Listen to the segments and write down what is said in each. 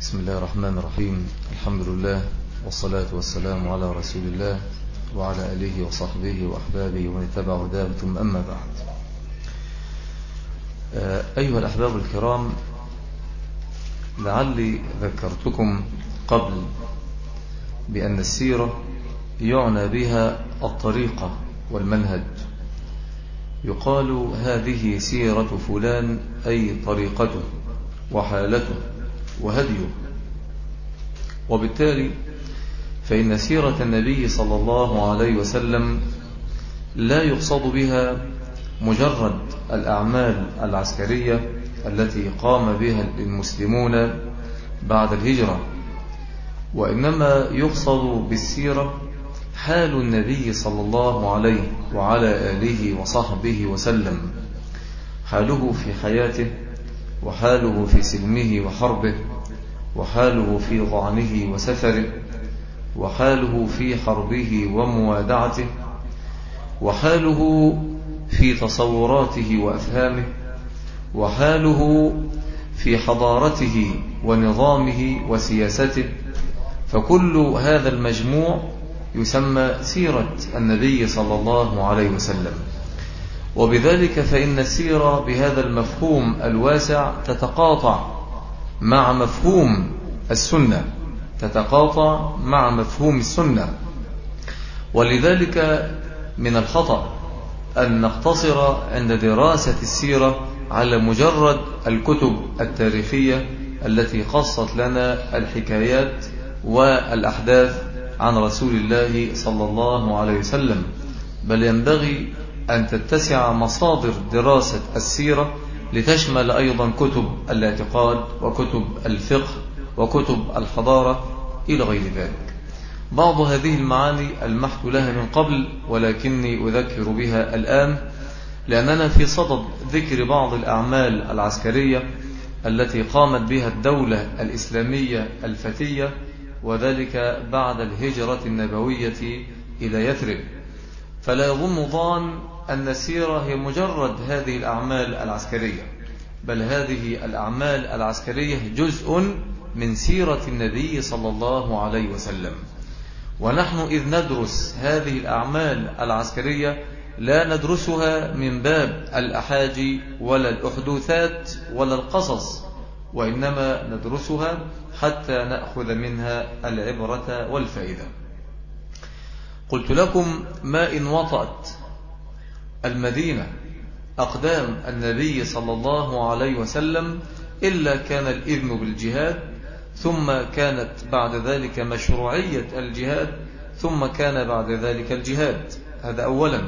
بسم الله الرحمن الرحيم الحمد لله والصلاة والسلام على رسول الله وعلى آله وصحبه وأحبابه ومن اتبع هداه ثم أما بعد أيها الأحباب الكرام لعلي ذكرتكم قبل بأن السيرة يعنى بها الطريقة والمنهج يقال هذه سيرة فلان أي طريقته وحالته وهديه. وبالتالي فإن سيرة النبي صلى الله عليه وسلم لا يقصد بها مجرد الأعمال العسكرية التي قام بها المسلمون بعد الهجرة وإنما يقصد بالسيرة حال النبي صلى الله عليه وعلى آله وصحبه وسلم حاله في حياته وحاله في سلمه وحربه وحاله في ضعنه وسفره وحاله في حربه وموادعته وحاله في تصوراته وأفهامه وحاله في حضارته ونظامه وسياسته. فكل هذا المجموع يسمى سيرة النبي صلى الله عليه وسلم. وبذلك فإن السيرة بهذا المفهوم الواسع تتقاطع مع مفهوم السنة تتقاطع مع مفهوم السنة. ولذلك من الخطأ أن نقتصر عند دراسة السيرة على مجرد الكتب التاريخية التي قصت لنا الحكايات والأحداث عن رسول الله صلى الله عليه وسلم. بل ينبغي أن تتسع مصادر دراسة السيرة لتشمل أيضا كتب الاعتقاد وكتب الفقه وكتب الحضارة إلى غير ذلك. بعض هذه المعاني المحت لها من قبل ولكني أذكر بها الآن لأننا في صدد ذكر بعض الأعمال العسكرية التي قامت بها الدولة الإسلامية الفتية وذلك بعد الهجرة النبوية إلى يثرب. فلا يظن ظان أن السيرة هي مجرد هذه الأعمال العسكرية بل هذه الأعمال العسكرية جزء من سيرة النبي صلى الله عليه وسلم. ونحن إذ ندرس هذه الأعمال العسكرية لا ندرسها من باب الأحاجي ولا الأحدوثات ولا القصص وإنما ندرسها حتى نأخذ منها العبرة والفائدة. قلت لكم ما إن وطأت المدينة. أقدام النبي صلى الله عليه وسلم إلا كان الإذن بالجهاد ثم كانت بعد ذلك مشروعية الجهاد ثم كان بعد ذلك الجهاد. هذا أولا.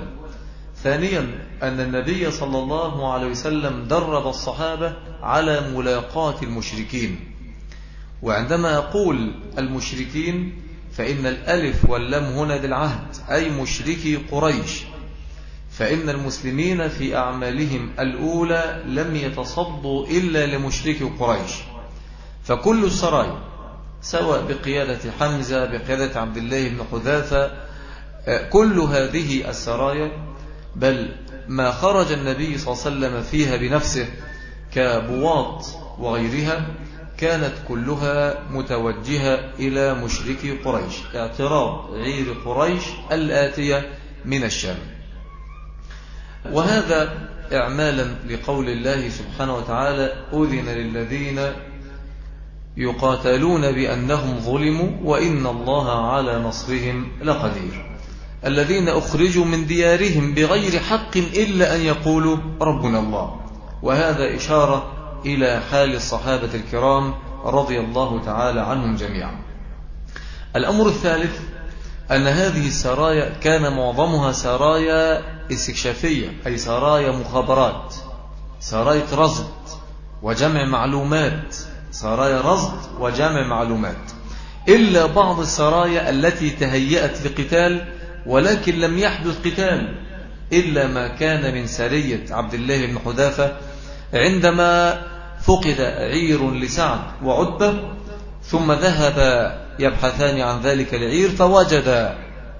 ثانيا أن النبي صلى الله عليه وسلم درب الصحابة على ملاقاة المشركين. وعندما يقول المشركين فإن الألف واللم هنا للعهد أي مشركي قريش. فإن المسلمين في أعمالهم الأولى لم يتصدوا إلا لمشركي قريش. فكل السرايا سواء بقيادة حمزة بقيادة عبد الله بن حذافة كل هذه السرايا بل ما خرج النبي صلى الله عليه وسلم فيها بنفسه كبواط وغيرها كانت كلها متوجهة إلى مشركي قريش. اعتراض عير قريش الآتية من الشام. وهذا إعمالا لقول الله سبحانه وتعالى أذن للذين يقاتلون بأنهم ظلموا وإن الله على نصرهم لقدير. الذين أخرجوا من ديارهم بغير حق إلا أن يقولوا ربنا الله. وهذا إشارة إلى حال الصحابة الكرام رضي الله تعالى عنهم جميعا. الأمر الثالث أن هذه السرايا كان معظمها سرايا استكشافية أي سرايا مخابرات سرايا رصد وجمع معلومات سرايا رصد وجمع معلومات. إلا بعض السرايا التي تهيأت لقتال ولكن لم يحدث قتال إلا ما كان من سرية عبد الله بن حذافة عندما فقد عير لسعد وعتبة ثم ذهب يبحثان عن ذلك العير فوجد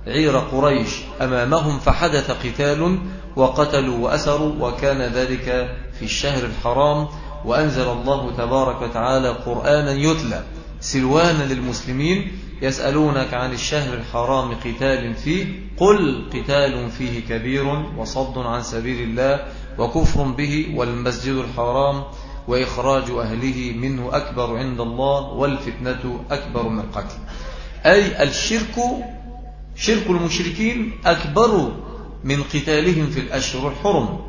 عير قريش أمامهم فحدث قتال وقتلوا وأسروا وكان ذلك في الشهر الحرام وأنزل الله تبارك وتعالى قرآنا يتلى. سلوانا للمسلمين يسألونك عن الشهر الحرام قتال فيه. قل قتال فيه كبير وصد عن سبيل الله وكفر به والمسجد الحرام وإخراج أهله منه أكبر عند الله والفتنة أكبر من القتل. أي الشرك شرك المشركين أكبر من قتالهم في الأشهر الحرم.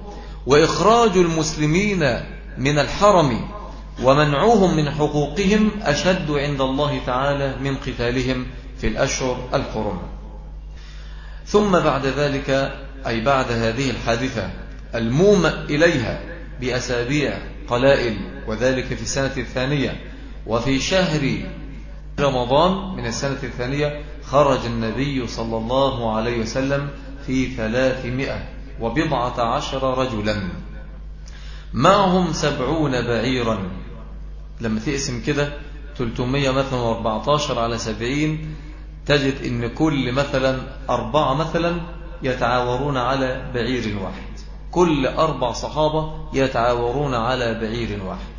وإخراج المسلمين من الحرم ومنعوهم من حقوقهم أشد عند الله تعالى من قتالهم في الأشهر الحرم. ثم بعد ذلك أي بعد هذه الحادثة الموم إليها بأسابيع قلائل وذلك في السنة الثانية. وفي شهر رمضان من السنة الثانية خرج النبي صلى الله عليه وسلم في ثلاثمائة وبضعة عشر رجلا. معهم سبعون بعيرا؟ لما تقسم كده 300 مثلا و14 على 70 تجد إن كل مثلا أربعة مثلا يتعاورون على بعير واحد. كل أربع صحابة يتعاورون على بعير واحد.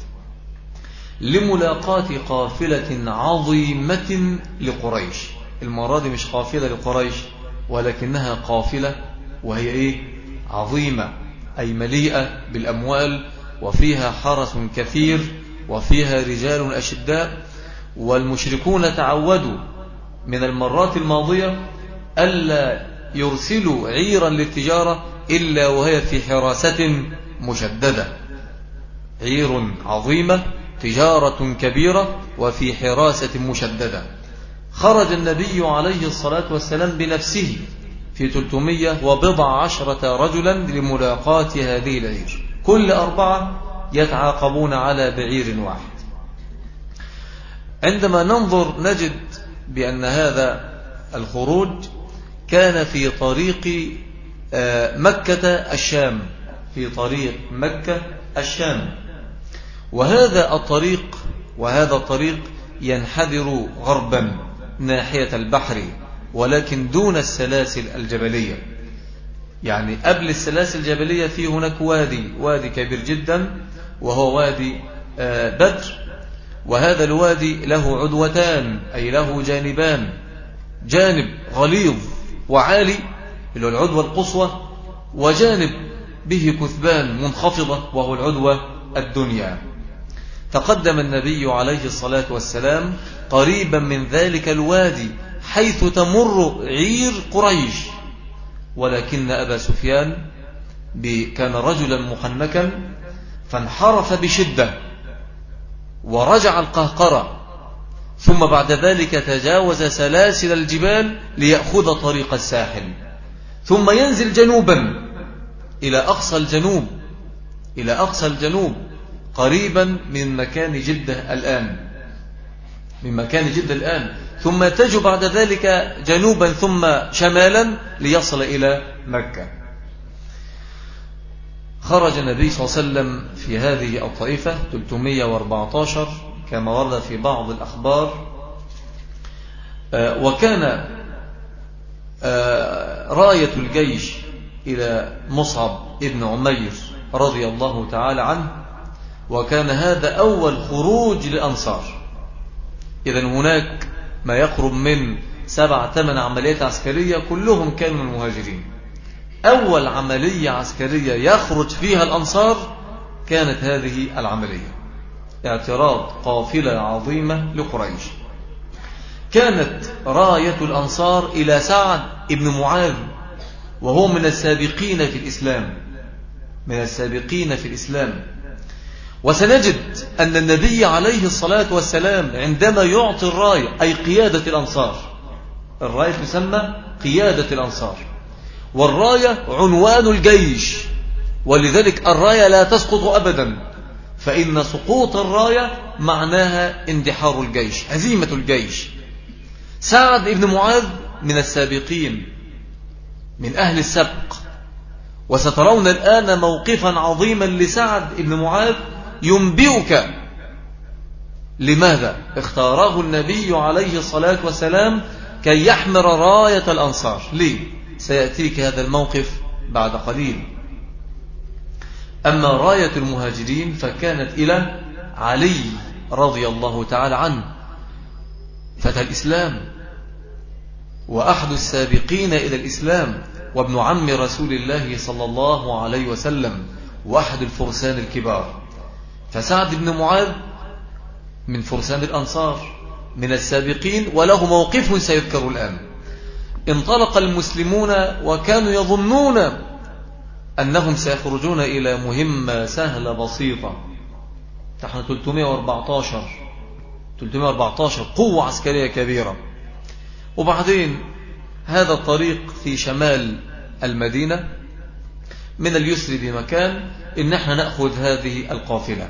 لملاقاة قافلة عظيمة لقريش. المرة دي مش قافلة لقريش ولكنها قافلة وهي إيه؟ عظيمة أي مليئة بالأموال وفيها حرس كثير وفيها رجال أشداء والمشركون تعودوا من المرات الماضية ألا يرسلوا عيرا للتجارة إلا وهي في حراسة مشددة. عير عظيمة تجارة كبيرة وفي حراسة مشددة. خرج النبي عليه الصلاة والسلام بنفسه في 300 وبضع عشرة رجلا لملاقاة هذه العير. كل أربعة يتعاقبون على بعير واحد. عندما ننظر نجد بأن هذا الخروج كان في طريق مكة الشام في طريق مكة الشام. وهذا الطريق وهذا الطريق ينحدر غربا ناحية البحر ولكن دون السلاسل الجبلية. يعني قبل السلاسل الجبلية في هناك وادي وادي كبير جدا وهو وادي آه، بدر. وهذا الوادي له عدوتان أي له جانبان جانب غليظ وعالي اللي هو العدوى القصوى وجانب به كثبان منخفضة وهو العدوى الدنيا. تقدم النبي عليه الصلاة والسلام قريبا من ذلك الوادي حيث تمر عير قريش. ولكن أبا سفيان كان رجلا محنكا فانحرف بشدة ورجع القهقرة. ثم بعد ذلك تجاوز سلاسل الجبال ليأخذ طريق الساحل. ثم ينزل جنوبا إلى أقصى الجنوب إلى أقصى الجنوب قريبا من مكان جدة الآن. من مكان جدة الآن. ثم يتجه بعد ذلك جنوبا ثم شمالا ليصل إلى مكة. خرج النبي صلى الله عليه وسلم في هذه الطائفة 314 كما ورد في بعض الأخبار. آه، وكان راية الجيش إلى مصعب ابن عمير رضي الله تعالى عنه وكان هذا أول خروج للأنصار إذا هناك ما يقرب من سبع ثمان عمليات عسكرية كلهم كانوا المهاجرين أول عملية عسكرية يخرج فيها الأنصار كانت هذه العملية. اعتراض قافلة عظيمة لقريش. كانت راية الأنصار إلى سعد بن معاذ وهو من السابقين في الإسلام من السابقين في الإسلام. وسنجد أن النبي عليه الصلاة والسلام عندما يعطي الراية أي قيادة الأنصار الراية تسمى قيادة الأنصار. والراية عنوان الجيش ولذلك الراية لا تسقط أبدا فإن سقوط الراية معناها اندحار الجيش هزيمة الجيش. سعد بن معاذ من السابقين من أهل السبق. وسترون الآن موقفا عظيما لسعد بن معاذ ينبئك لماذا؟ اختاره النبي عليه الصلاة والسلام كي يحمر راية الأنصار. ليه سيأتيك هذا الموقف بعد قليل. أما راية المهاجرين فكانت إلى علي رضي الله تعالى عنه. فتى الإسلام وأحد السابقين إلى الإسلام وابن عم رسول الله صلى الله عليه وسلم وأحد الفرسان الكبار. فسعد بن معاذ من فرسان الأنصار من السابقين وله موقف سيذكر الآن. انطلق المسلمون وكانوا يظنون أنهم سيخرجون إلى مهمة سهلة بسيطة. نحن 314 314 قوة عسكرية كبيرة. وبعدين هذا الطريق في شمال المدينة من اليسر بمكان إن إحنا نأخذ هذه القافلة.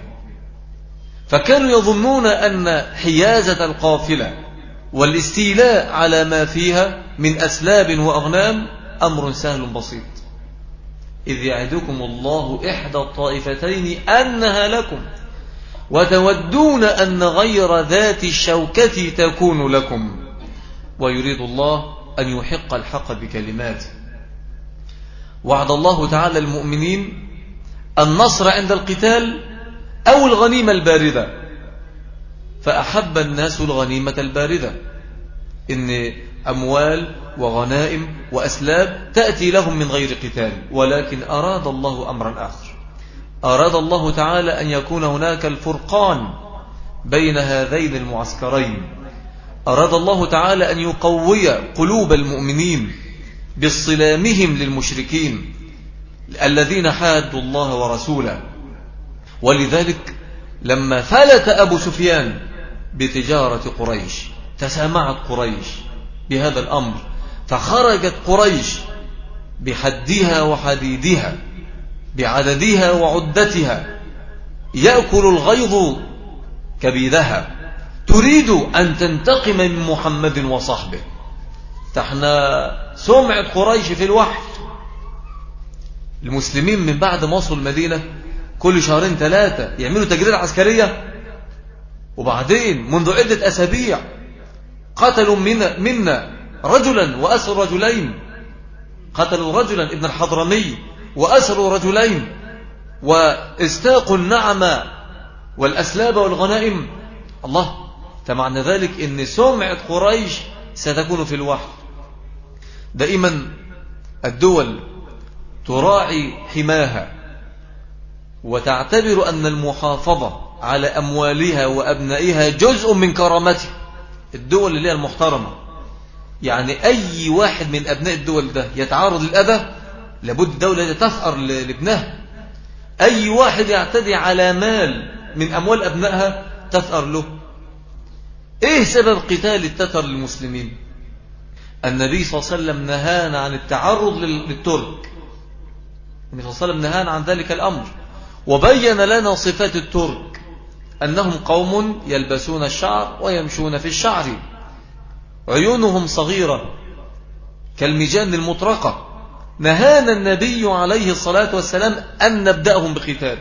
فكانوا يظنون أن حيازة القافلة والاستيلاء على ما فيها من أسلاب وأغنام أمر سهل بسيط. إذ يعدكم الله إحدى الطائفتين أنها لكم وتودون أن غير ذات الشوكة تكون لكم. ويريد الله أن يحق الحق بكلماته وعد الله تعالى المؤمنين النصر عند القتال أو الغنيمة الباردة. فأحب الناس الغنيمة الباردة. إن أموال وغنائم وأسلاب تأتي لهم من غير قتال. ولكن أراد الله أمرا آخر. أراد الله تعالى أن يكون هناك الفرقان بين هذين المعسكرين. أراد الله تعالى أن يقوي قلوب المؤمنين باصطلامهم للمشركين الذين حادوا الله ورسوله. ولذلك لما فلت أبو سفيان بتجارة قريش تسامعت قريش بهذا الأمر فخرجت قريش بحدها وحديدها بعددها وعدتها يأكل الغيظ كبيدها تريد أن تنتقم من محمد وصحبه. تحنا سمعة قريش في الوحي. المسلمين من بعد ما وصلوا المدينة كل شهرين ثلاثة يعملوا تجريد عسكرية. وبعدين منذ عدة أسابيع قتلوا منا, منا رجلا وأسروا رجلين. قتلوا رجلا ابن الحضرمي وأسروا رجلين. واستاقوا النعم والأسلاب والغنائم. الله فمعنى ذلك ان سمعة قريش ستكون في الوحي. دائما الدول تراعي حماها وتعتبر أن المحافظة على أموالها وأبنائها جزء من كرامتها. الدول اللي هي المحترمة. يعني أي واحد من أبناء الدول ده يتعرض للأذى لابد الدولة تفأر لابنها. أي واحد يعتدي على مال من أموال أبنائها تثأر له. إيه سبب قتال التتر للمسلمين؟ النبي صلى الله عليه وسلم نهانا عن التعرض للترك. النبي صلى الله عليه وسلم نهانا عن ذلك الأمر. وبين لنا صفات الترك. أنهم قوم يلبسون الشعر ويمشون في الشعر. عيونهم صغيرة. كالمجان المطرقة. نهانا النبي عليه الصلاة والسلام أن نبدأهم بقتال.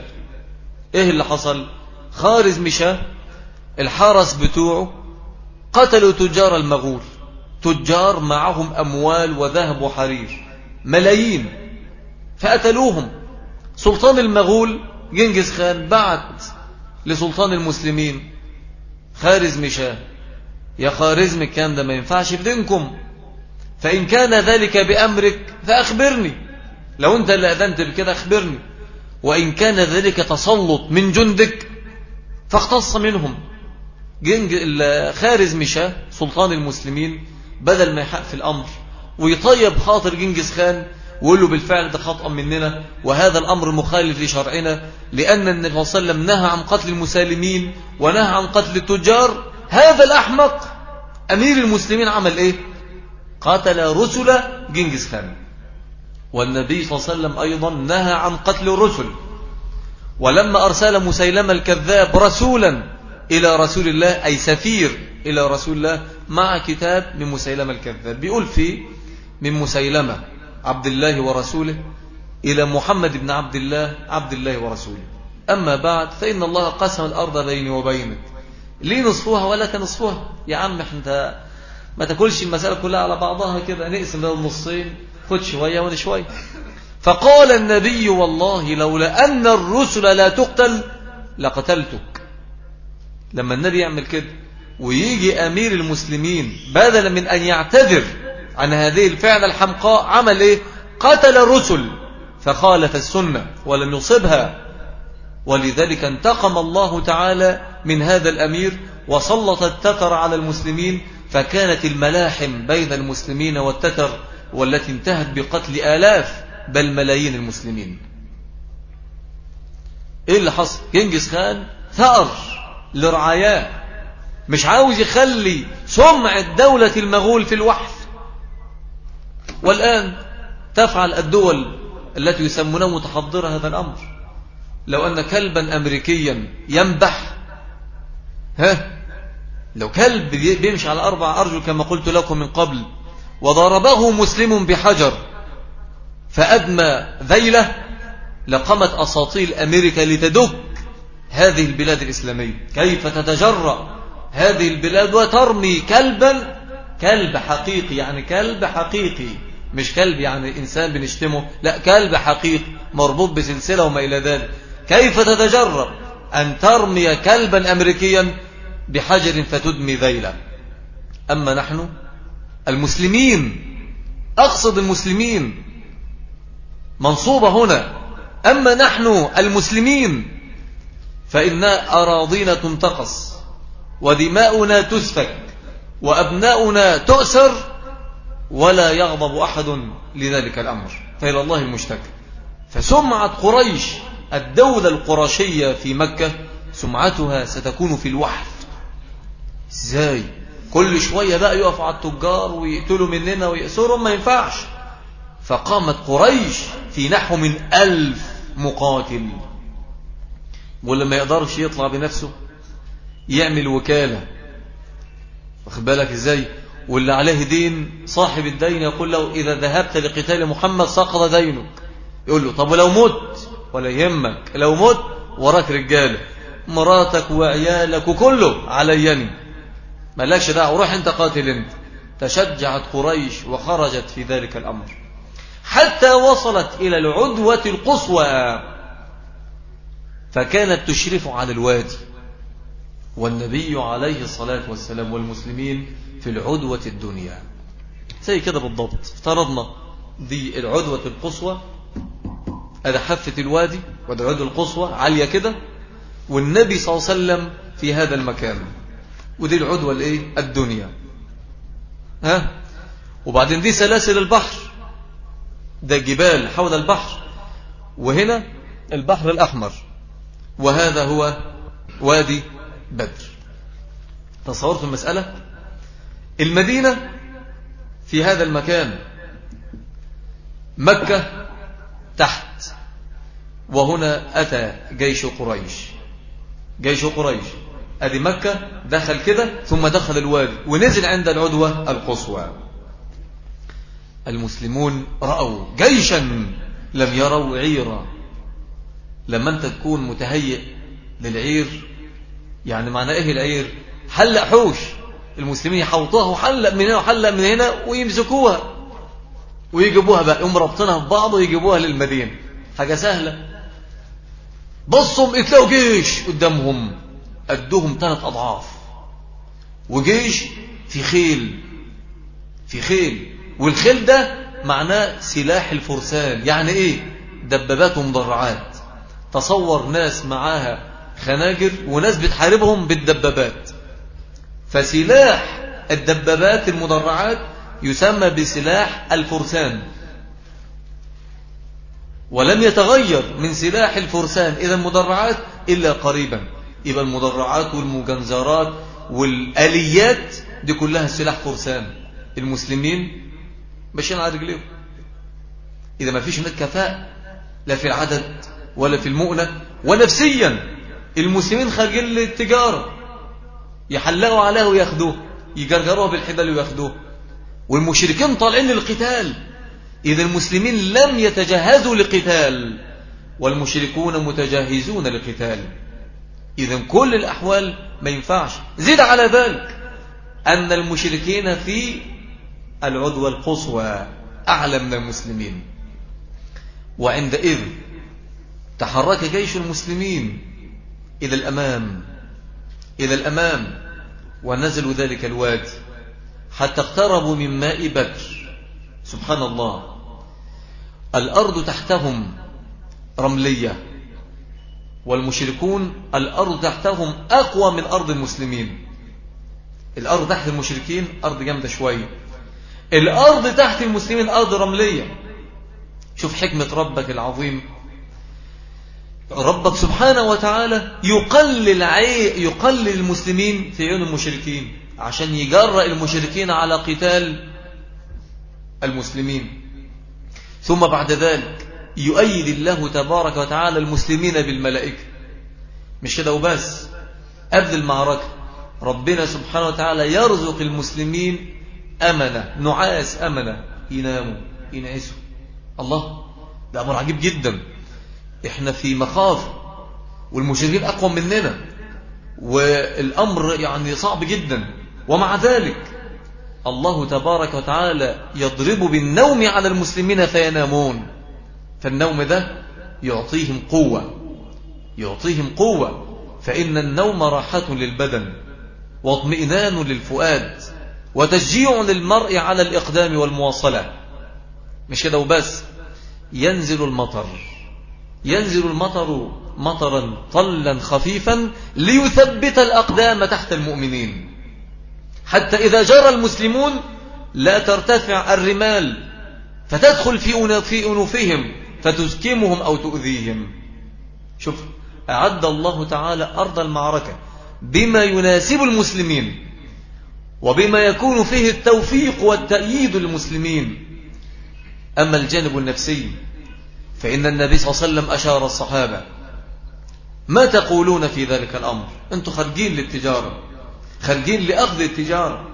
إيه اللي حصل؟ خارز مشى الحرس بتوعه قتلوا تجار المغول. تجار معهم أموال وذهب وحرير. ملايين. فأتلوهم. سلطان المغول جنجز خان بعت لسلطان المسلمين. خارز مشاه يا خارزم الكلام ده ما ينفعش في دينكم. فإن كان ذلك بأمرك فأخبرني. لو أنت اللي أذنت بكده أخبرني. وإن كان ذلك تسلط من جندك فاختص منهم. جنج خارز مشى سلطان المسلمين بدل ما يحق في الأمر. ويطيب خاطر جنجز خان ويقول له بالفعل ده خطأ مننا وهذا الأمر مخالف لشرعنا لأن النبي صلى الله عليه وسلم نهى عن قتل المسالمين ونهى عن قتل التجار. هذا الأحمق أمير المسلمين عمل إيه؟ قتل رسل جنجز خان. والنبي صلى الله عليه وسلم أيضا نهى عن قتل الرسل. ولما أرسل مسيلمة الكذاب رسولا إلى رسول الله أي سفير إلى رسول الله مع كتاب من مسيلمة الكذاب. بيقول فيه من مسيلمة عبد الله ورسوله إلى محمد بن عبد الله عبد الله ورسوله. أما بعد فإن الله قسم الأرض بيني وبينك. ليه نصفوها ولا كنصفوها يا عم انت ما تاكلش المسألة كلها على بعضها كده. نقسم بين النصين خد شوية وأنا شوية. فقال النبي والله لولا أن الرسل لا تقتل لقتلتك. لما النبي يعمل كده ويجي أمير المسلمين بدلا من أن يعتذر عن هذه الفعل الحمقاء عمل إيه؟ قتل الرسل فخالف السنة ولم يصبها. ولذلك انتقم الله تعالى من هذا الأمير وسلط التتر على المسلمين فكانت الملاحم بين المسلمين والتتر والتي انتهت بقتل آلاف بل ملايين المسلمين. إيه اللي حصل؟ جنجز خان ثأر. لرعاياه مش عاوز يخلي سمعة دولة المغول في الوحف. والآن تفعل الدول التي يسمونه متحضرة هذا الأمر. لو أن كلبا أمريكيا ينبح ها؟ لو كلب بيمشي على أربع أرجل كما قلت لكم من قبل وضربه مسلم بحجر فأدمى ذيله لقمت أساطيل أمريكا لتدك هذه البلاد الإسلامية؟ كيف تتجرأ؟ هذه البلاد وترمي كلبا كلب حقيقي يعني كلب حقيقي. مش كلب يعني إنسان بنشتمه لا كلب حقيقي مربوط بسلسلة وما إلى ذلك. كيف تتجرأ أن ترمي كلبا أمريكيا بحجر فتدمي ذيلا؟ أما نحن المسلمين أقصد المسلمين منصوبة هنا. أما نحن المسلمين فإن أراضينا تنتقص ودماؤنا تسفك وأبناؤنا تؤسر ولا يغضب أحد لذلك الأمر. فإلى الله المشتكى. فسمعة قريش الدولة القرشية في مكة سمعتها ستكون في الوحف إزاي؟ كل شوية بقى يقف على التجار ويقتلوا مننا ويأسرهم ما ينفعش. فقامت قريش في نحو من ألف مقاتل. واللي ما يقدرش يطلع بنفسه؟ يعمل وكالة. واخد بالك إزاي؟ واللي عليه دين صاحب الدين يقول له إذا ذهبت لقتال محمد سقط دينك. يقول له طب ولو مت ولا يهمك لو مت وراك رجالة. مراتك وعيالك وكله عليني. مالكش دعوة روح انت قاتل انت. تشجعت قريش وخرجت في ذلك الأمر. حتى وصلت إلى العدوة القصوى. فكانت تشرف على الوادي. والنبي عليه الصلاة والسلام والمسلمين في العدوة الدنيا. زي كده بالضبط. افترضنا دي العدوة القصوى هذا حافة الوادي وده العدوة القصوى عالية كده والنبي صلى الله عليه وسلم في هذا المكان. ودي العدوة الإيه؟ الدنيا. ها؟ وبعدين دي سلاسل البحر. ده جبال حول البحر. وهنا البحر الأحمر. وهذا هو وادي بدر. تصورت المسألة؟ المدينة في هذا المكان مكة تحت وهنا أتى جيش قريش. جيش قريش أدي مكة دخل كده ثم دخل الوادي ونزل عند العدوة القصوى. المسلمون رأوا جيشا لم يروا عيرا. لما أنت تكون متهيئ للعير يعني معنى إيه العير؟ حلق حوش. المسلمين يحوطوها وحلق من هنا وحلق من هنا ويمسكوها. ويجيبوها بقى يقوم ربطنها في بعض ويجيبوها للمدينة. حاجة سهلة. بصوا اتلاقوا جيش قدامهم. قدهم ثلاث أضعاف. وجيش في خيل. في خيل. والخيل ده معناه سلاح الفرسان. يعني إيه؟ دبابات ومدرعات. تصور ناس معاها خناجر وناس بتحاربهم بالدبابات. فسلاح الدبابات المدرعات يسمى بسلاح الفرسان. ولم يتغير من سلاح الفرسان إذا المدرعات إلا قريبا. يبقى المدرعات والمجنزرات والآليات دي كلها سلاح فرسان. المسلمين ماشيين على رجليهم. إذا ما فيش هناك كفاءة لا في العدد. ولا في المؤنة ونفسيا المسلمين خارجين للتجارة يحلقوا عليها وياخدوه يجرجروها بالحبال وياخدوه والمشركين طالعين للقتال. إذا المسلمين لم يتجهزوا لقتال والمشركون متجهزون لقتال إذا كل الأحوال ما ينفعش. زيد على ذلك أن المشركين في العدوى القصوى أعلى من المسلمين. وعندئذ تحرك جيش المسلمين إلى الأمام إلى الأمام ونزلوا ذلك الوادي حتى اقتربوا من ماء بدر. سبحان الله. الأرض تحتهم رملية والمشركون الأرض تحتهم أقوى من أرض المسلمين. الأرض تحت المشركين أرض جامدة شوية الأرض تحت المسلمين أرض رملية. شوف حكمة ربك العظيم. ربك سبحانه وتعالى يقلل. يقلل المسلمين في عيون المشركين عشان يجرأ المشركين على قتال المسلمين. ثم بعد ذلك يؤيد الله تبارك وتعالى المسلمين بالملائكة. مش كده وبس؟ قبل المعركة ربنا سبحانه وتعالى يرزق المسلمين أمنة نعاس أمنة يناموا ينعسوا. الله ده أمر عجيب جدا. إحنا في مخاف والمشركين أقوى مننا والأمر يعني صعب جدا. ومع ذلك الله تبارك وتعالى يضرب بالنوم على المسلمين فينامون. فالنوم ده يعطيهم قوة يعطيهم قوة. فإن النوم راحة للبدن واطمئنان للفؤاد وتشجيع للمرء على الإقدام والمواصلة. مش كده وبس ينزل المطر. ينزل المطر مطرا طلا خفيفا ليثبت الأقدام تحت المؤمنين. حتى إذا جرى المسلمون لا ترتفع الرمال فتدخل في أنوفهم فتسكمهم أو تؤذيهم. شوف أعد الله تعالى أرض المعركة بما يناسب المسلمين وبما يكون فيه التوفيق والتأييد للمسلمين. أما الجانب النفسي فإن النبي صلى الله عليه وسلم أشار الصحابة. ما تقولون في ذلك الأمر؟ أنتم خارجين للتجارة. خارجين لأخذ التجارة.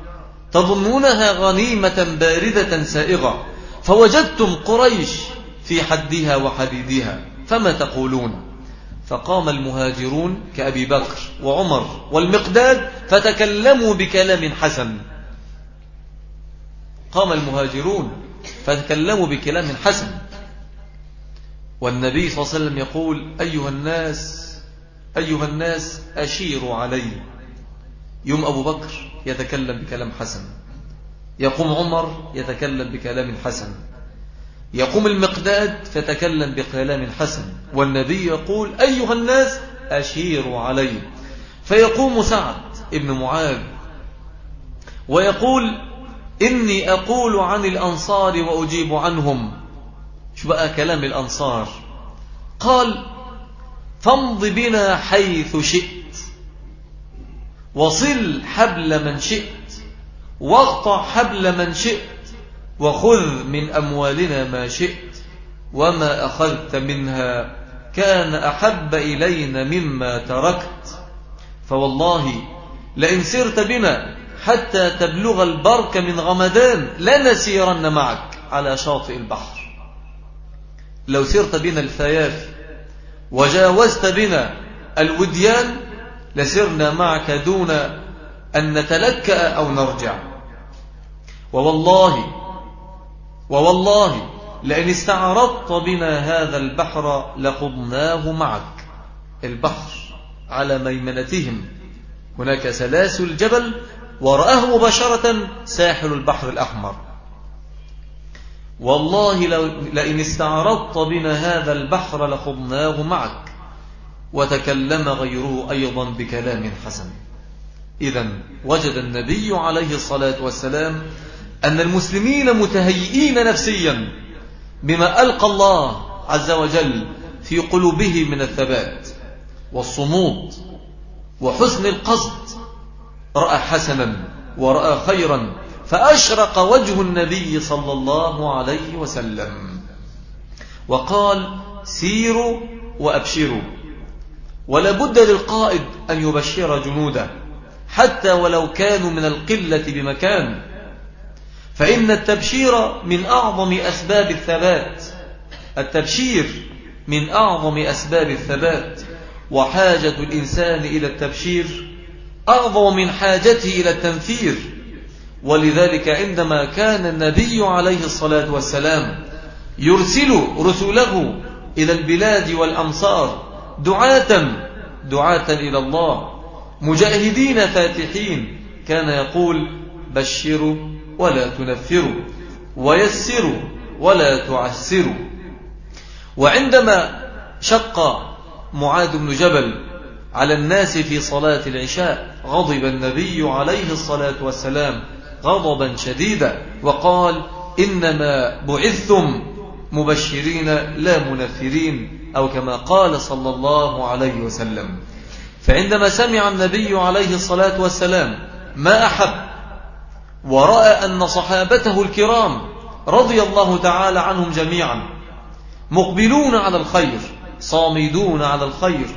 تظنونها غنيمة باردة سائغة. فوجدتم قريش في حدها وحديدها. فما تقولون؟ فقام المهاجرون كأبي بكر وعمر والمقداد فتكلموا بكلام حسن. قام المهاجرون فتكلموا بكلام حسن. والنبي صلى الله عليه وسلم يقول أيها الناس أيها الناس أشيروا علي. يوم أبو بكر يتكلم بكلام حسن. يقوم عمر يتكلم بكلام حسن. يقوم المقداد فتكلم بكلام حسن. والنبي يقول أيها الناس أشيروا علي. فيقوم سعد ابن معاذ ويقول إني أقول عن الأنصار وأجيب عنهم. شو بقى كلام الأنصار؟ قال فامض بنا حيث شئت وصل حبل من شئت واقطع حبل من شئت وخذ من أموالنا ما شئت وما أخذت منها كان أحب إلينا مما تركت. فوالله لئن سرت بنا حتى تبلغ البرك من غمدان لنسيرن معك على شاطئ البحر. لو سرت بنا الفياف وجاوزت بنا الوديان لسرنا معك دون أن نتلكأ أو نرجع. ووالله ووالله لئن استعرضت بنا هذا البحر لخضناه معك. البحر على ميمنتهم. هناك سلاسل الجبل ورآه مباشرة ساحل البحر الأحمر. والله لئن استعرضت بنا هذا البحر لخضناه معك. وتكلم غيره أيضا بكلام حسن. إذا وجد النبي عليه الصلاة والسلام أن المسلمين متهيئين نفسيا بما ألقى الله عز وجل في قلوبهم من الثبات والصمود وحسن القصد. رأى حسنا ورأى خيرا فأشرق وجه النبي صلى الله عليه وسلم. وقال سيروا وأبشروا. ولا بد للقائد أن يبشر جنوده حتى ولو كانوا من القلة بمكان. فإن التبشير من أعظم أسباب الثبات. التبشير من أعظم أسباب الثبات. وحاجة الإنسان إلى التبشير أعظم من حاجته إلى التنفير. ولذلك عندما كان النبي عليه الصلاة والسلام يرسل رسله إلى البلاد والأمصار دعاة دعاة إلى الله مجاهدين فاتحين كان يقول بشروا ولا تنفروا ويسروا ولا تعسروا. وعندما شق معاذ بن جبل على الناس في صلاة العشاء غضب النبي عليه الصلاة والسلام غضبا شديدا وقال إنما بعثتم مبشرين لا منفرين أو كما قال صلى الله عليه وسلم. فعندما سمع النبي عليه الصلاة والسلام ما أحب ورأى أن صحابته الكرام رضي الله تعالى عنهم جميعا مقبلون على الخير صامدون على الخير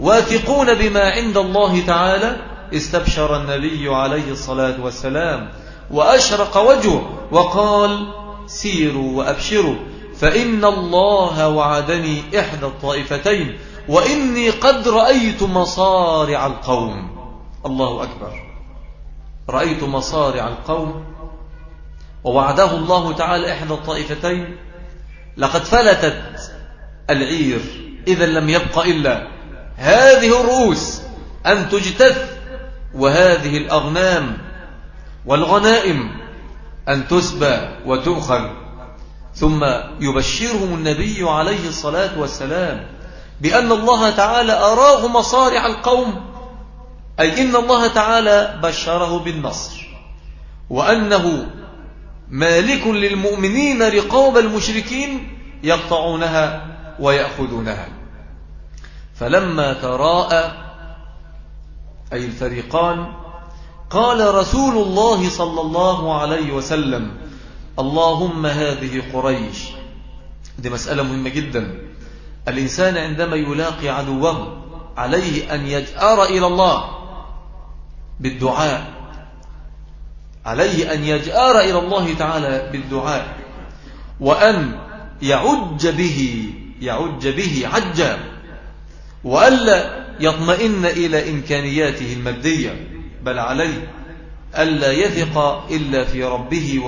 واثقون بما عند الله تعالى استبشر النبي عليه الصلاة والسلام. وأشرق وجهه وقال سيروا وأبشروا فإن الله وعدني إحدى الطائفتين وإني قد رأيت مصارع القوم. الله أكبر. رأيت مصارع القوم ووعده الله تعالى إحدى الطائفتين. لقد فلتت العير إذا لم يبق إلا هذه الرؤوس أن تجتث وهذه الأغنام والغنائم أن تسبى وتؤخذ ثم يبشرهم النبي عليه الصلاة والسلام بأن الله تعالى أراه مصارع القوم أي إن الله تعالى بشره بالنصر وأنه مالك للمؤمنين رقاب المشركين يقطعونها ويأخذونها. فلما تراءى أي الفريقان قال رسول الله صلى الله عليه وسلم اللهم هذه قريش. دي مسألة مهمة جدا. الإنسان عندما يلاقي عدوه عليه أن يجأر إلى الله بالدعاء عليه أن يجأر إلى الله تعالى بالدعاء وأن يعج به يعج به عجا وألا يطمئن إلى إمكانياته المادية. بل عليه ألا يثق إلا في ربه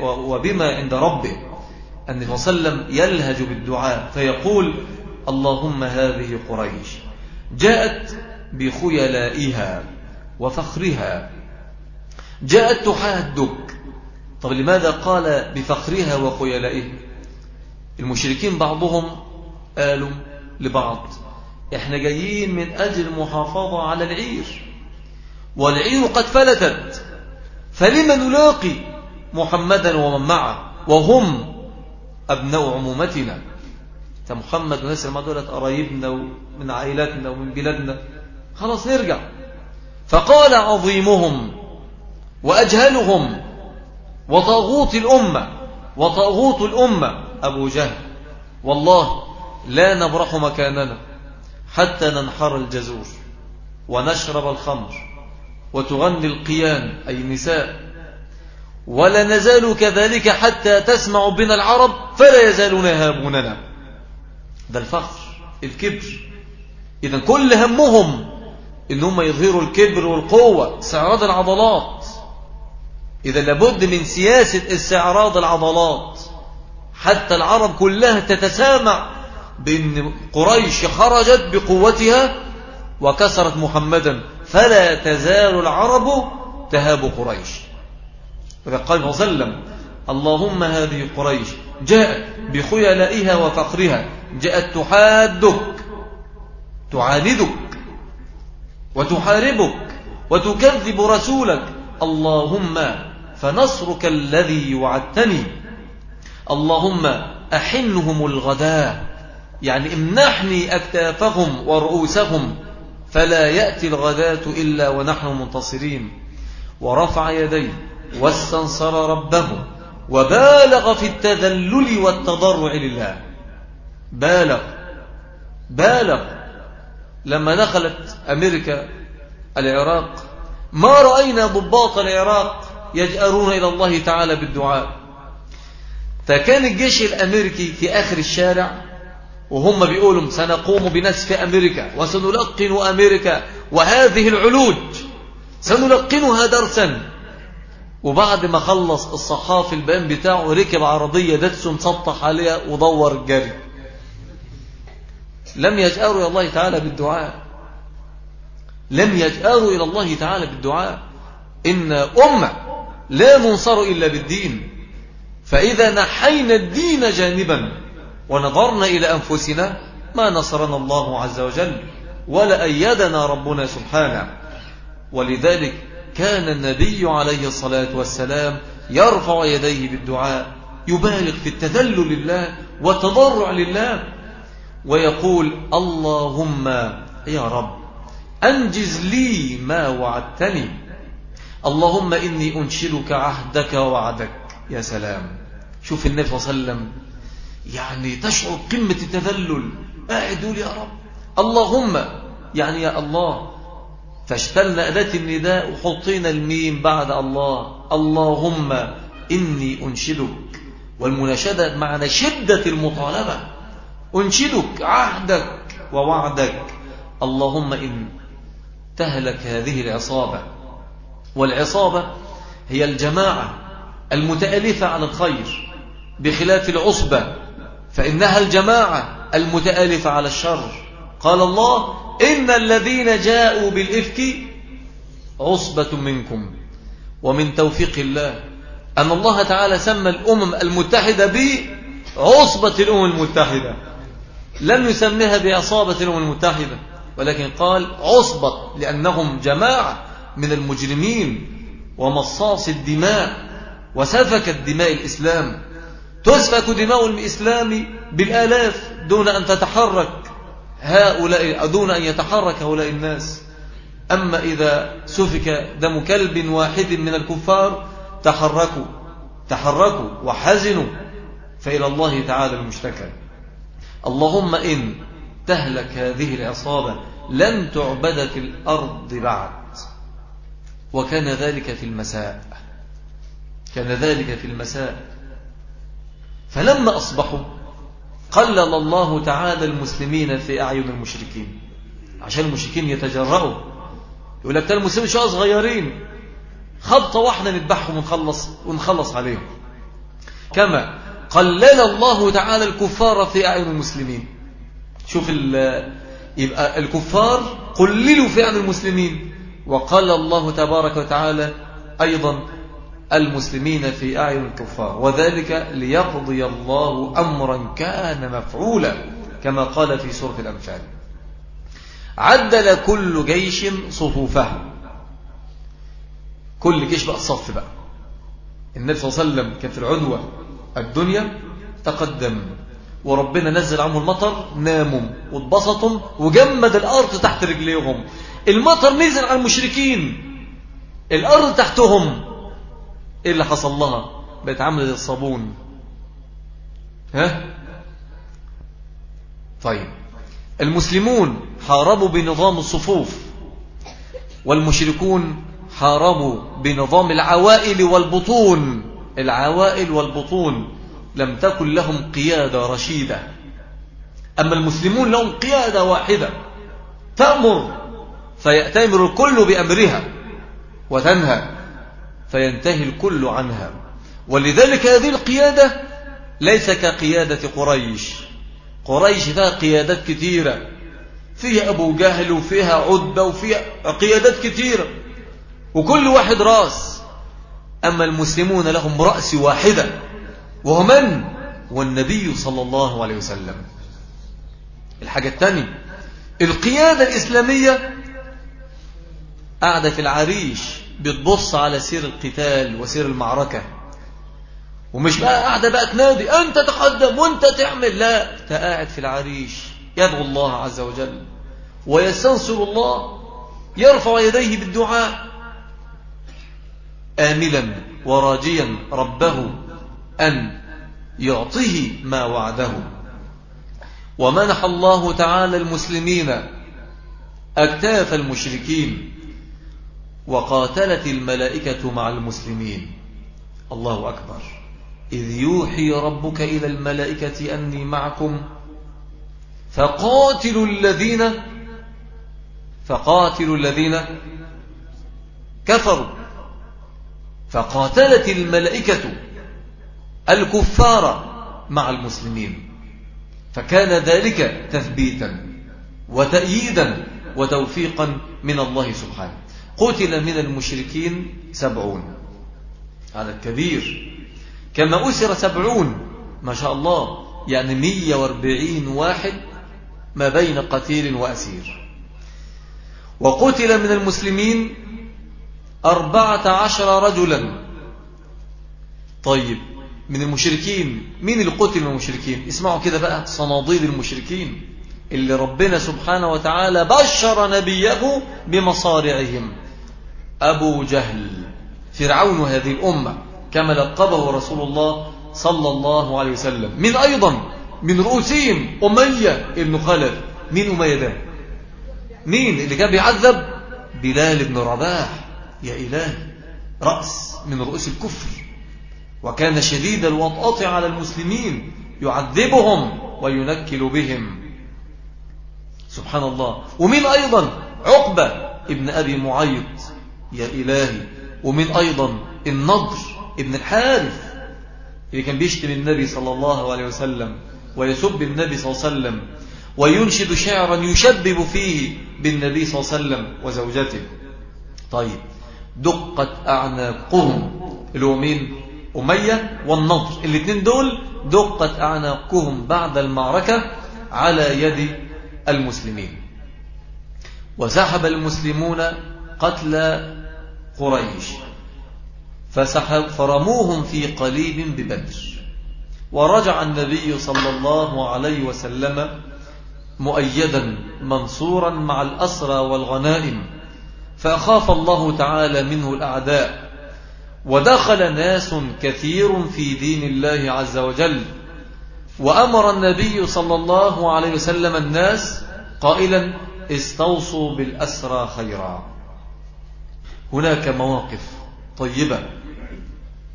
وبما عند ربه. عليه وسلم يلهج بالدعاء فيقول اللهم هذه قريش جاءت بخيلائها وفخرها. جاءت تحادك. طب لماذا قال بفخرها وخيلائها؟ المشركين بعضهم قالوا لبعض. إحنا جايين من أجل المحافظة على العير. والعير قد فلتت. فلم نلاقي محمدا ومن معه؟ وهم أبناء عمومتنا. محمد وناس ما دولت قرايبنا ومن عائلاتنا ومن بلادنا. خلاص نرجع. فقال عظيمهم وأجهلهم وطاغوت الأمة وطاغوت الأمة أبو جهل. والله لا نبرح مكاننا حتى ننحر الجزور ونشرب الخمر. وتغني القيان أي النساء. ولا نزال كذلك حتى تسمع بنا العرب فلا يزالون يهابوننا. ده الفخر الكبر. إذا كل همهم إن هم يظهروا الكبر والقوة استعراض العضلات. إذا لابد من سياسة استعراض العضلات. حتى العرب كلها تتسامع بأن قريش خرجت بقوتها وكسرت محمدا. فلا تزال العرب تهاب قريش. وذا قال صلى الله عليه وسلم اللهم هذه قريش جاءت بخيلائها وفقرها جاءت تحادك تعاندك وتحاربك وتكذب رسولك. اللهم فنصرك الذي وعدتني. اللهم أحنهم الغداء يعني امنحني أكتافهم ورؤوسهم. فلا يأتي الغداة إلا ونحن منتصرين. ورفع يديه واستنصر ربه وبالغ في التذلل والتضرع لله. بالغ بالغ. لما دخلت أمريكا العراق ما رأينا ضباط العراق يجأرون إلى الله تعالى بالدعاء. فكان الجيش الأمريكي في آخر الشارع وهم بيقولوا سنقوم بنسف أمريكا وسنلقن أمريكا وهذه العلوج. سنلقنها درسا. وبعد ما خلص الصحافي البيان بتاعه ركب عربية دتسون سطح عليها ودور الجري لم يجأروا إلى الله تعالى بالدعاء. لم يجأروا إلى الله تعالى بالدعاء. إن أمة لا ننصر إلا بالدين. فإذا نحينا الدين جانبا. ونظرنا إلى أنفسنا ما نصرنا الله عز وجل ولا أيدنا ربنا سبحانه. ولذلك كان النبي عليه الصلاة والسلام يرفع يديه بالدعاء يبالغ في التذلل لله والتضرع لله ويقول اللهم يا رب أنجز لي ما وعدتني اللهم إني أنشدك عهدك ووعدك يا سلام. شوف النبي صلى الله عليه وسلم يعني تشعر قمة التذلل. قاعد يا رب اللهم يعني يا الله فاشتلنا أداة النداء وحطينا الميم بعد الله. اللهم إني أنشدك. والمناشدة معنى شدة المطالبة. أنشدك عهدك ووعدك. اللهم إن تهلك هذه العصابة. والعصابة هي الجماعة المتألفة على الخير بخلاف العصبة فإنها الجماعة المتألفة على الشر. قال الله إن الذين جاءوا بالإفك عصبة منكم ومن توفيق الله. أن الله تعالى سمى الأمم المتحدة بعصبة الأمم المتحدة. لم يسميها بعصابة الأمم المتحدة ولكن قال عصبة لأنهم جماعة من المجرمين ومصاص الدماء وسفكت دماء الإسلام. تسفك دماء الإسلام بالآلاف دون أن تتحرك. هؤلاء دون أن يتحرك هؤلاء الناس. أما إذا سفك دم كلب واحد من الكفار تحركوا تحركوا وحزنوا فإلى الله تعالى المشتكى. اللهم إن تهلك هذه العصابة لن تعبد في الأرض بعد. وكان ذلك في المساء. كان ذلك في المساء. فلما أصبحوا قلل الله تعالى المسلمين في أعين المشركين. عشان المشركين يتجرؤوا. يقول لك المسلمين شوية صغيرين. خبطة واحدة نذبحهم ونخلص, ونخلص عليهم. كما قلل الله تعالى الكفار في أعين المسلمين. شوف يبقى الكفار قللوا في أعين المسلمين. وقال الله تبارك وتعالى أيضا المسلمين في أعين الكفار وذلك ليقضي الله أمرا كان مفعولا كما قال في سورة الأنفال. عدل كل جيش صفوفه. كل جيش بقى صف بقى. النبي صلى الله عليه وسلم كان في العدوة الدنيا تقدم وربنا نزل عنهم المطر ناموا واتبسطوا وجمد الأرض تحت رجليهم. المطر نزل على المشركين الأرض تحتهم. إيه اللي حصل لها؟ بقت عاملة زي الصابون. ها؟ طيب. المسلمون حاربوا بنظام الصفوف والمشركون حاربوا بنظام العوائل والبطون. العوائل والبطون لم تكن لهم قيادة رشيدة. أما المسلمون لهم قيادة واحدة. تأمر فيأتمر الكل بأمرها وتنهى. فينتهي الكل عنها. ولذلك هذه القيادة ليس كقيادة قريش. قريش فيها قيادات كثيرة. فيها أبو جهل وفيها عدة وفيها قيادات كثيرة. وكل واحد راس. أما المسلمون لهم رأس واحدة. وهو من؟ والنبي صلى الله عليه وسلم. الحاجة الثانية. القيادة الإسلامية قاعدة في العريش. بتبص على سير القتال وسير المعركة ومش بقى قاعدة بقى تنادي أنت تقدم وأنت تعمل لا أنت قاعد في العريش يدعو الله عز وجل ويستنصر الله يرفع يديه بالدعاء آملا وراجيا ربه أن يعطيه ما وعده. ومنح الله تعالى المسلمين أكتاف المشركين وقاتلت الملائكة مع المسلمين. الله أكبر. إذ يوحي ربك إلى الملائكة أني معكم فقاتلوا الذين فقاتلوا الذين كفروا. فقاتلت الملائكة الكفار مع المسلمين. فكان ذلك تثبيتا وتأييدا وتوفيقا من الله سبحانه. قتل من المشركين سبعون. عدد كبير. كما أسر سبعون ما شاء الله يعني مية وأربعين واحد ما بين قتيل وأسير. وقتل من المسلمين أربعة عشر رجلا. طيب من المشركين مين اللي قتل من المشركين؟ اسمعوا كده بقى صناديد المشركين اللي ربنا سبحانه وتعالى بشر نبيه بمصارعهم. أبو جهل. فرعون هذه الأمة كما لقبه رسول الله صلى الله عليه وسلم. من أيضا من رؤوسهم أمية ابن خلف. مين أمية ده؟ مين اللي كان بيعذب؟ بلال بن رباح. يا إلهي رأس من رؤوس الكفر. وكان شديد الوطأة على المسلمين يعذبهم وينكل بهم. سبحان الله. ومن أيضا؟ عقبة ابن أبي معيط. يا إلهي. ومن أيضا النضر ابن الحارث اللي كان بيشتم النبي صلى الله عليه وسلم ويسب النبي صلى الله عليه وسلم وينشد شعرا يشبب فيه بالنبي صلى الله عليه وسلم وزوجته. طيب دقت أعناقهم. اللي هو مين؟ أمية والنضر. الاثنين دول دقت أعناقهم بعد المعركة على يد المسلمين. وسحب المسلمون قتل قريش. فرموهم في قليب ببدر. ورجع النبي صلى الله عليه وسلم مؤيدا منصورا مع الأسرى والغنائم فأخاف الله تعالى منه الأعداء. ودخل ناس كثير في دين الله عز وجل. وأمر النبي صلى الله عليه وسلم الناس قائلا استوصوا بالأسرى خيرا. هناك مواقف طيبة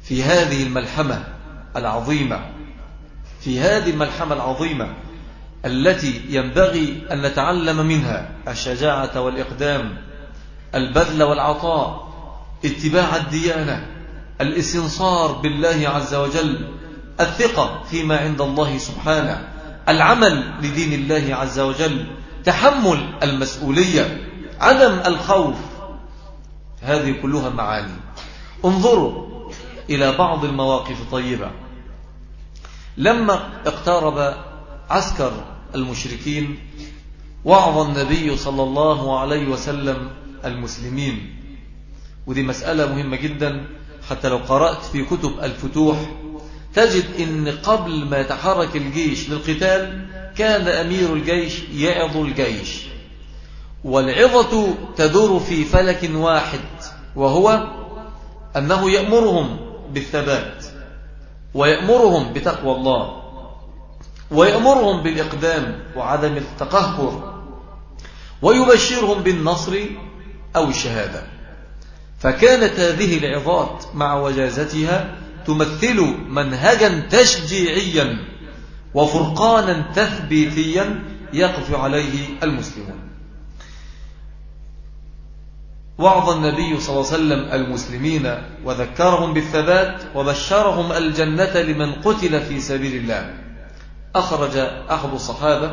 في هذه الملحمة العظيمة في هذه الملحمة العظيمة التي ينبغي أن نتعلم منها الشجاعة والإقدام البذل والعطاء اتباع الديانة الإستنصار بالله عز وجل الثقة فيما عند الله سبحانه العمل لدين الله عز وجل تحمل المسؤولية عدم الخوف هذه كلها معاني. انظروا إلى بعض المواقف الطيبة لما اقترب عسكر المشركين وعظ النبي صلى الله عليه وسلم المسلمين. ودي مسألة مهمة جدا حتى لو قرأت في كتب الفتوح تجد إن قبل ما يتحرك الجيش للقتال كان أمير الجيش يعظ الجيش. والعظة تدور في فلك واحد وهو أنه يأمرهم بالثبات ويأمرهم بتقوى الله ويأمرهم بالإقدام وعدم التقهر ويبشرهم بالنصر أو الشهادة. فكانت هذه العظات مع وجازتها تمثل منهجا تشجيعيا وفرقانا تثبيتيا يقف عليه المسلمون. وعظ النبي صلى الله عليه وسلم المسلمين وذكرهم بالثبات وبشرهم الجنة لمن قتل في سبيل الله. أخرج أحد الصحابة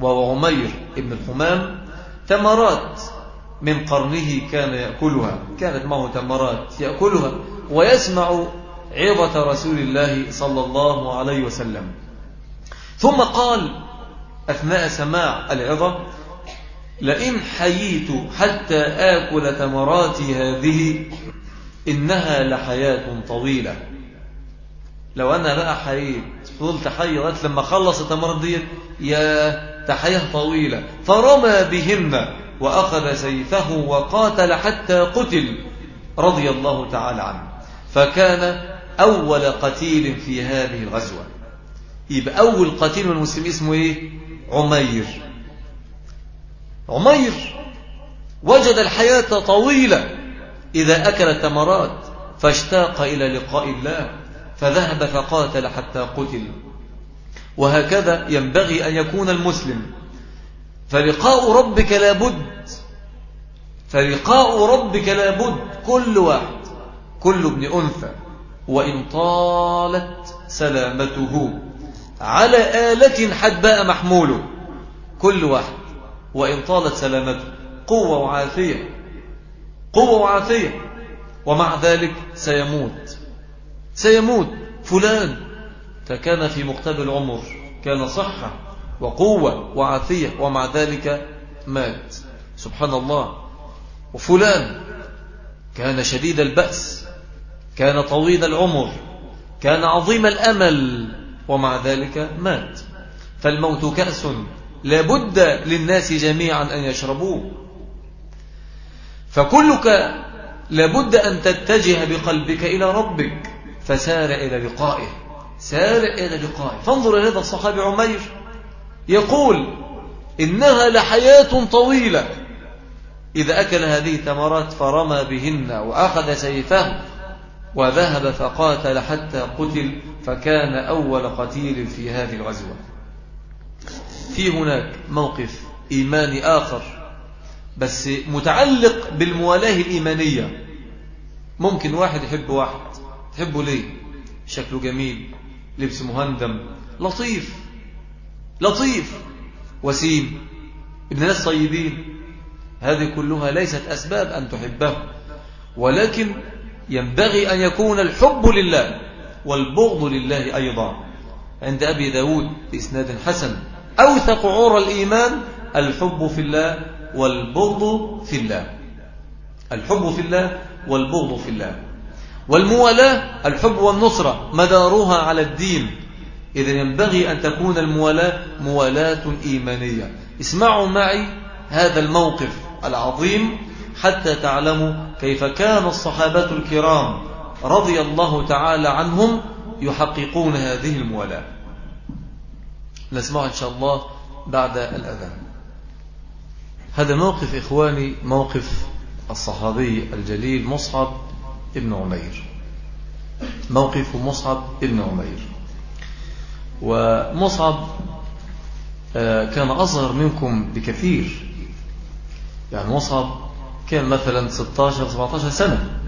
وهو عمير بن الحمام تمرات من قرنه كان يأكلها. كانت معه تمرات يأكلها ويسمع عظة رسول الله صلى الله عليه وسلم. ثم قال أثناء سماع العظة لئن حييت حتى آكل تمراتي هذه إنها لحياة طويلة. لو أنا بقى حييت فضلت حي لغاية لما خلص التمرات دي يا تحية طويلة. فرمى بهن وأخذ سيفه وقاتل حتى قتل رضي الله تعالى عنه. فكان أول قتيل في هذه الغزوة. يبقى أول قتيل من المسلمين اسمه إيه؟ عمير. عمير. وجد الحياة طويلة. إذا أكل التمرات فاشتاق إلى لقاء الله فذهب فقاتل حتى قتل. وهكذا ينبغي أن يكون المسلم. فلقاء ربك لابد فلقاء ربك لابد كل واحد كل ابن أنثى. وإن طالت سلامته. على آلة حدباء محموله. كل واحد. وإن طالت سلامته. قوة وعافية. قوة وعافية. ومع ذلك سيموت. سيموت. فلان. فكان في مقتبل العمر كان صحة وقوة وعافية. ومع ذلك مات. سبحان الله. وفلان. كان شديد البأس. كان طويل العمر. كان عظيم الأمل. ومع ذلك مات. فالموت كأس. لابد للناس جميعا أن يشربوه. فكلك لابد أن تتجه بقلبك إلى ربك. فسارع إلى لقائه. سارع إلى لقائه. فانظر إلى هذا الصحابي عمير يقول إنها لحياة طويلة. إذا أكل هذه الثمرات فرمى بهن وأخذ سيفه وذهب فقاتل حتى قتل فكان أول قتيل في هذه الغزوة. في هناك موقف إيماني آخر بس متعلق بالموالاة الإيمانية. ممكن واحد يحب واحد تحبه ليه؟ شكله جميل لبس مهندم لطيف لطيف وسيم ابن ناس طيبين. هذه كلها ليست أسباب أن تحبه ولكن ينبغي أن يكون الحب لله والبغض لله أيضا. عند أبي داود بإسناد حسن أوثق عور الإيمان الحب في الله والبغض في الله. الحب في الله والبغض في الله. والموالاة الحب والنصرة مدارها على الدين. إذا ينبغي أن تكون الموالاة موالاة إيمانية. اسمعوا معي هذا الموقف العظيم حتى تعلموا كيف كان الصحابة الكرام رضي الله تعالى عنهم يحققون هذه الموالاة. نسمع إن شاء الله بعد الأذان. هذا موقف إخواني موقف الصحابي الجليل مصعب ابن عمير. موقف مصعب ابن عمير. ومصعب آه، كان أصغر منكم بكثير. يعني مصعب كان مثلا 16-17 سنة.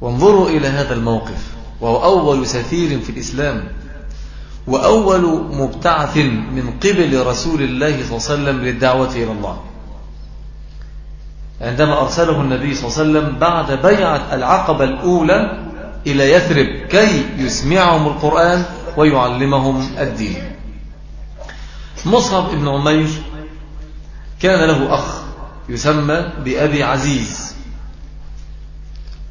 وانظروا إلى هذا الموقف وهو أول سفير في الإسلام. وأول مبتعث من قبل رسول الله صلى الله عليه وسلم للدعوة إلى الله. عندما أرسله النبي صلى الله عليه وسلم بعد بيعة العقبة الأولى إلى يثرب كي يسمعهم القرآن ويعلمهم الدين. مصعب بن عمير كان له أخ يسمى بأبي عزيز.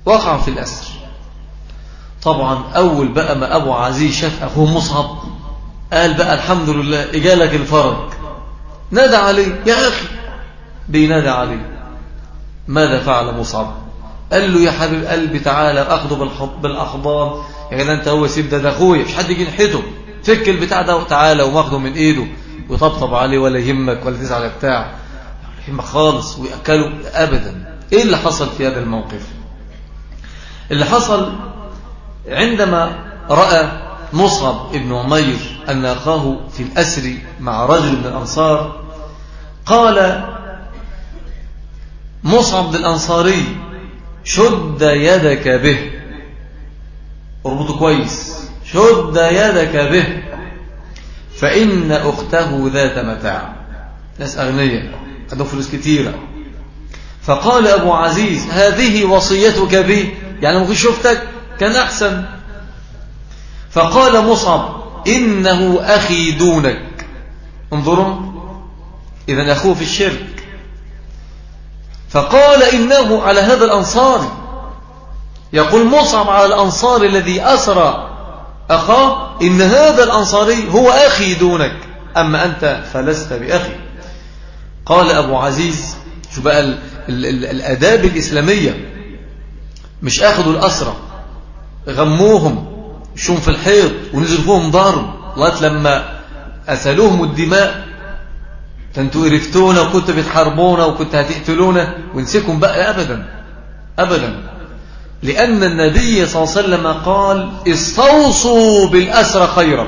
وقع في الأسر. طبعا أول بقى ما أبو عزيز شاف أخوه مصعب قال بقى الحمد لله إجالك الفرج. نادى عليه يا أخي. بينادى عليه ماذا فعل مصعب؟ قال له يا حبيب قلبي تعالى أخذه بالأحضان يا جدع أنت هو سيب ده ده أخويا مش حد يجي نحيته فك البتاع ده وتعالى وماخده من إيده. وطبطب عليه ولا يهمك ولا تزعل بتاع. يهمك خالص ويأكله أبدا. إيه اللي حصل في هذا الموقف؟ اللي حصل عندما رأى مصعب ابن عمير أن أخاه في الأسر مع رجل من الأنصار قال مصعب الأنصاري شد يدك به. أربطه كويس. شد يدك به فإن أخته ذات متاع. ناس أغنياء عندهم فلوس كتيرة. فقال أبو عزيز هذه وصيتك به يعني ممكن شفتك كان أحسن فقال مصعب إنه أخي دونك. انظروا إذا أخوه في الشرك. فقال إنه على هذا الأنصار. يقول مصعب على الأنصار الذي أسرى أخاه إن هذا الأنصاري هو أخي دونك. أما أنت فلست بأخي. قال أبو عزيز شو بقى ال ال ال الأداب الإسلامية مش أخذوا الأسرى. غموهم شون في الحيط ونزل فيهم ضرب. لغايه لما أسلوهم الدماء فانتوا قرفتونا وكنتوا بتحاربونا وكنتوا هتقتلونا ونسيكم بقى أبدا أبدا. لأن النبي صلى الله عليه وسلم قال استوصوا بالأسرى خيرا.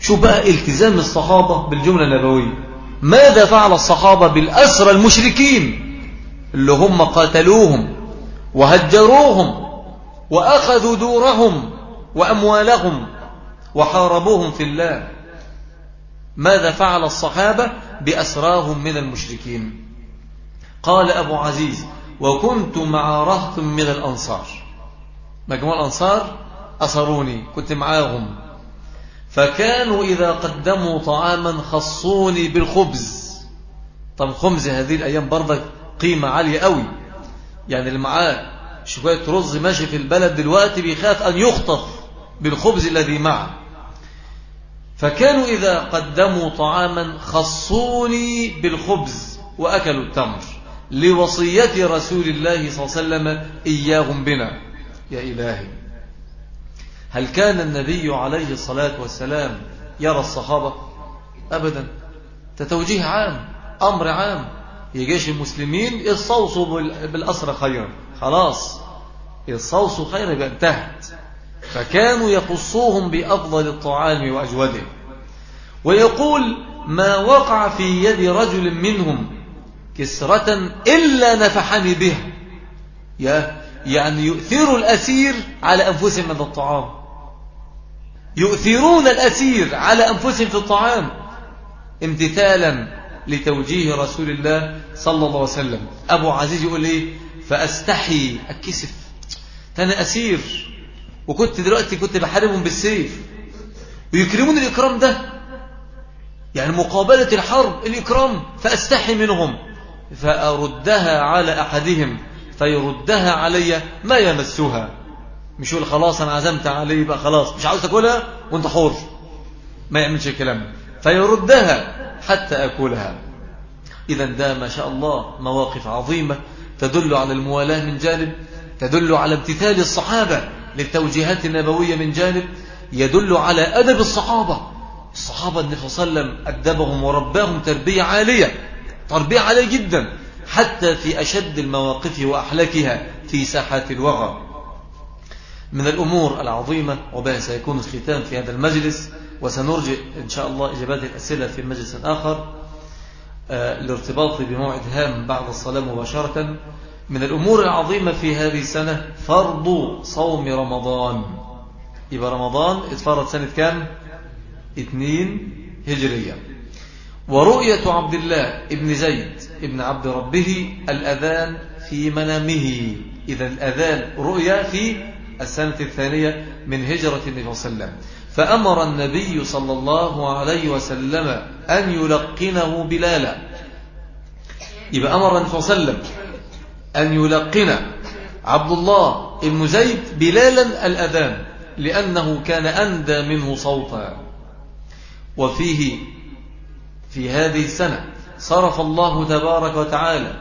شو بقى التزام الصحابة بالجملة النبوية؟ ماذا فعل الصحابة بالأسرى المشركين؟ اللي هم قاتلوهم وهجروهم وأخذوا دورهم وأموالهم وحاربوهم في الله. ماذا فعل الصحابة بأسراهم من المشركين؟ قال أبو عزيز وكنت مع رهط من الأنصار. مجموعة الأنصار أصروني كنت معاهم. فكانوا إذا قدموا طعاما خصوني بالخبز. طب خبز هذه الأيام برضك قيمة عالية قوي يعني اللي معاه شوية رز ماشي في البلد دلوقتي بيخاف أن يخطف بالخبز الذي معه. فكانوا إذا قدموا طعاما خصوني بالخبز وأكلوا التمر لوصية رسول الله صلى الله عليه وسلم إياهم بنا. يا إلهي هل كان النبي عليه الصلاة والسلام يرى الصحابة؟ أبدا. تتوجيه عام أمر عام. يجيش المسلمين يستوصوا بالأسرى خيرا. خلاص يستوصوا خيرا يبقى انتهت فكانوا يخصوهم بأفضل الطعام وأجوده ويقول ما وقع في يد رجل منهم كسرة إلا نفحني بها. يعني يؤثر الأسير على أنفسهم من الطعام. يؤثرون الأسير على أنفسهم في الطعام. امتثالا لتوجيه رسول الله صلى الله عليه وسلم. أبو عزيز يقول إيه؟ فأستحي. أكسف. أنا أسير. وكنت دلوقتي كنت بحاربهم بالسيف. ويكرمون الإكرام ده. يعني مقابلة الحرب الإكرام. فأستحي منهم. فأردها على أحدهم. فيردها علي ما يمسها. مش يقول خلاص أنا عزمت عليه بقى خلاص. مش عاوز تاكلها وأنت حر. ما يعملش الكلام فيردها حتى أكلها. إذا ده ما شاء الله مواقف عظيمة. تدل على الموالاة من جانب تدل على امتثال الصحابة للتوجيهات النبوية من جانب يدل على أدب الصحابة. الصحابة النبي صلى الله عليه وسلم أدبهم ورباهم تربية عالية تربية عالية جدا حتى في أشد المواقف وأحلكها في ساحات الوغى. من الأمور العظيمة وبها سيكون الختام في هذا المجلس وسنرجع إن شاء الله إجابات الأسئلة في مجلس آخر. آه، لارتباط بموعد هام بعد الصلاة مباشرة. من الأمور العظيمة في هذه السنة فرض صوم رمضان. يبقى رمضان اتفرض سنة كام؟ اثنين هجرية. ورؤية عبد الله ابن زيد ابن عبد ربه الأذان في منامه. إذا الأذان رؤيا في السنة الثانية من هجرة النبي صلى الله عليه وسلم. فأمر النبي صلى الله عليه وسلم أن يلقنه بلالا. يبقى أمر النبي صلى الله عليه وسلم أن يلقن عبد الله بن زيد بلالا الأذان لأنه كان أندى منه صوتا. وفيه في هذه السنة صرف الله تبارك وتعالى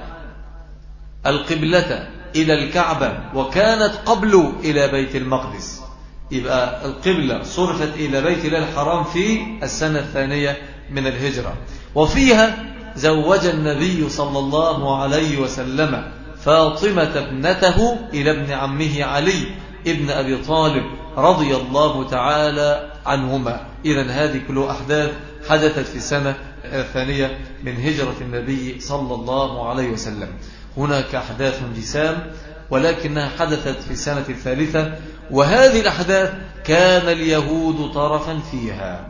القبلة إلى الكعبة وكانت قبل إلى بيت المقدس. يبقى القبلة صرفت إلى بيت الله الحرام في السنة الثانية من الهجرة. وفيها زوج النبي صلى الله عليه وسلم فاطمة ابنته إلى ابن عمه علي ابن أبي طالب رضي الله تعالى عنهما. إذا هذه كل أحداث حدثت في السنة الثانية من هجرة النبي صلى الله عليه وسلم. هناك أحداث جسام ولكنها حدثت في السنة الثالثة وهذه الأحداث كان اليهود طرفا فيها.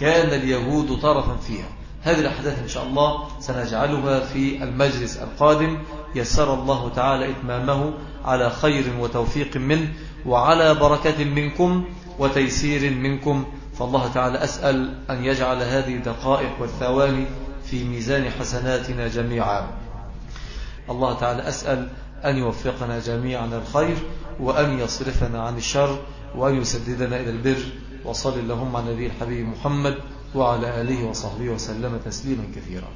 كان اليهود طرفا فيها. هذه الأحداث إن شاء الله سنجعلها في المجلس القادم. يسر الله تعالى إتمامه على خير وتوفيق منه وعلى بركة منكم وتيسير منكم. فالله تعالى أسأل أن يجعل هذه الدقائق والثواني في ميزان حسناتنا جميعا. الله تعالى أسأل أن يوفقنا جميعا الخير وأن يصرفنا عن الشر وأن يسددنا إلى البر. وصل اللهم على نبي الحبيب محمد وعلى آله وصحبه وسلم تسليما كثيرا.